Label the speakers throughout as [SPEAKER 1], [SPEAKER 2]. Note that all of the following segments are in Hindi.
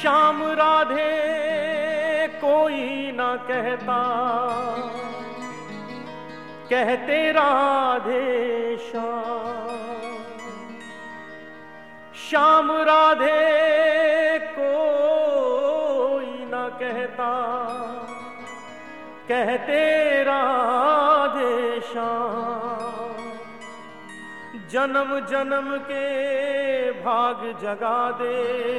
[SPEAKER 1] श्याम राधे कोई ना कहता। कहते राधे श्याम। श्याम राधे कोई ना कहता। कहते राधे श्याम। जन्म जन्म के भाग जगा दे।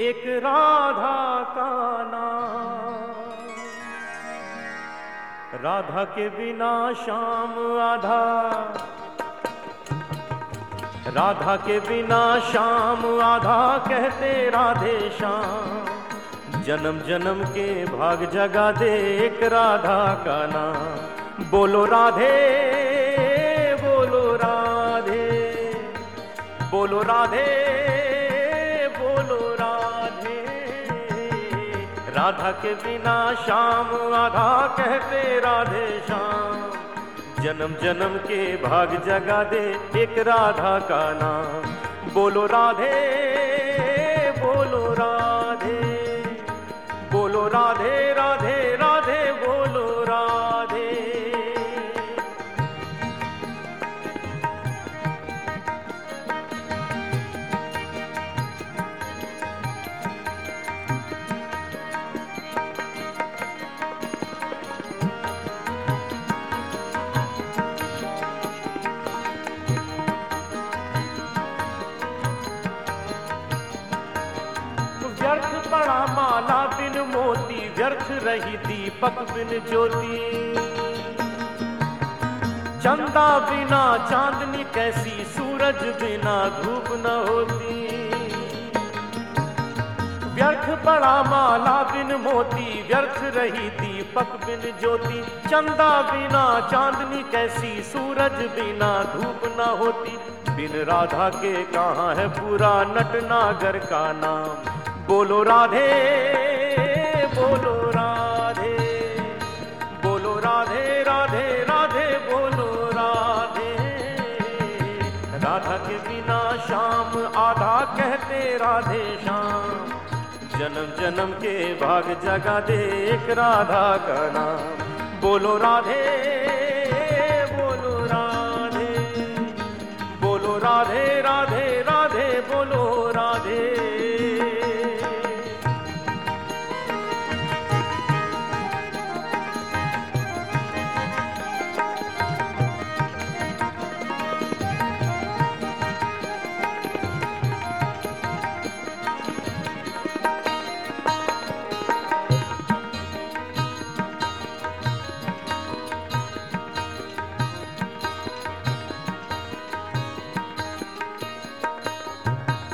[SPEAKER 1] एक राधा का नाम। राधा के बिना शाम आधा। राधा के बिना शाम आधा कहते राधे श्याम। जन्म जन्म के भाग जगा दे एक राधा का नाम। बोलो राधे बोलो राधे बोलो राधे। राधा के बिना श्याम आधा कहते राधे श्याम। जन्म जन्म के भाग जगा दे एक राधा का नाम। बोलो राधे बोलो राधे। माला बिन मोती, व्यर्थ रही दीपक बिन ज्योति। चंदा बिना चांदनी कैसी, सूरज बिना धूप न होती। व्यर्थ पड़ा माला बिन मोती, व्यर्थ रही दीपक बिन ज्योति। चंदा बिना चांदनी कैसी, सूरज बिना धूप न होती। बिन राधा के कहाँ है पूरा नटनागर का नाम? बोलो राधे बोलो राधे बोलो राधे राधे राधे, बोलो राधे। राधा के बिना शाम आधा कहते राधे श्याम। जन्म जन्म के भाग जगा दे एक राधा का नाम। बोलो राधे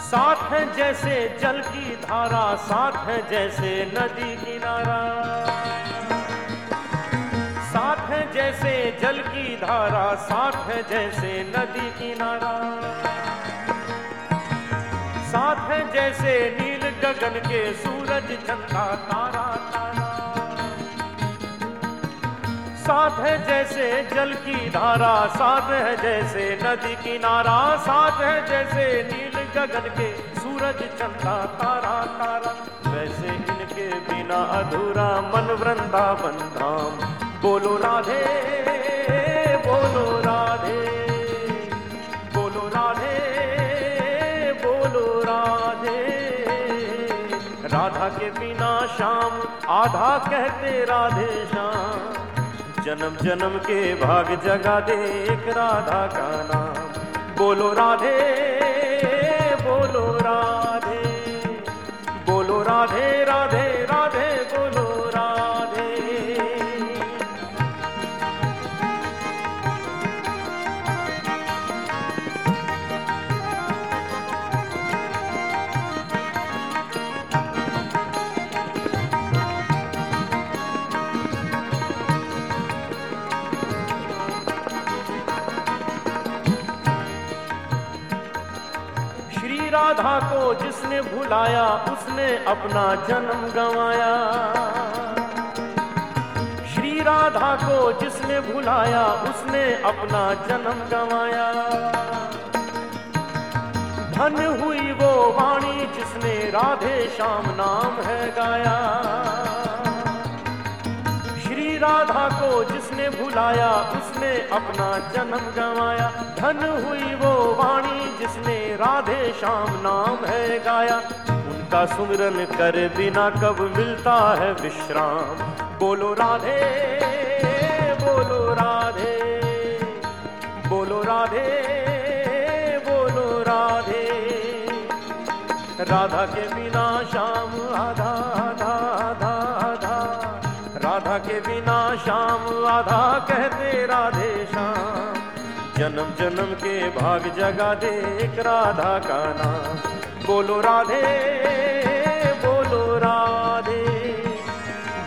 [SPEAKER 1] साथ है जैसे जल की धारा, साथ है जैसे नदी किनारा। साथ है जैसे जल की धारा, साथ है जैसे नदी किनारा। साथ है जैसे नील गगन के सूरज चंदा तारा तारा। साथ है जैसे जल की धारा, साथ है जैसे नदी किनारा। साथ है जैसे नील गगन के सूरज चंदा तारा तारा। वैसे इनके बिना अधूरा मन वृंदावन धाम। बोलो राधे बोलो राधे बोलो राधे बोलो राधे। राधा के बिना शाम आधा कहते राधे श्याम। जन्म जन्म के भाग जगा दे एक राधा का नाम। बोलो राधे बोलो राधे बोलो राधे राधा को जिसने भुलाया, उसने अपना जन्म गंवाया। श्री राधा को जिसने भुलाया, उसने अपना जन्म गंवाया। धन हुई वो वाणी जिसने राधे श्याम नाम है गाया। श्री राधा को जिसने भुलाया, उसने अपना जन्म गंवाया। धन हुई वो राधे श्याम नाम है गाया। उनका सुमिरन कर बिना कब मिलता है विश्राम। बोलो राधे बोलो राधे बोलो राधे बोलो राधे। राधा के बिना श्याम, आधा आधा आधा आधा। राधा के बिना श्याम, आधा कहते राधे श्याम। जन्म जन्म के भाग जगा दे एक राधा का नाम। बोलो राधे बोलो राधे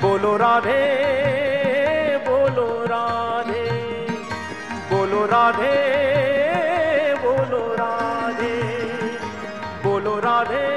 [SPEAKER 1] बोलो राधे बोलो राधे बोलो राधे बोलो राधे बोलो राधे।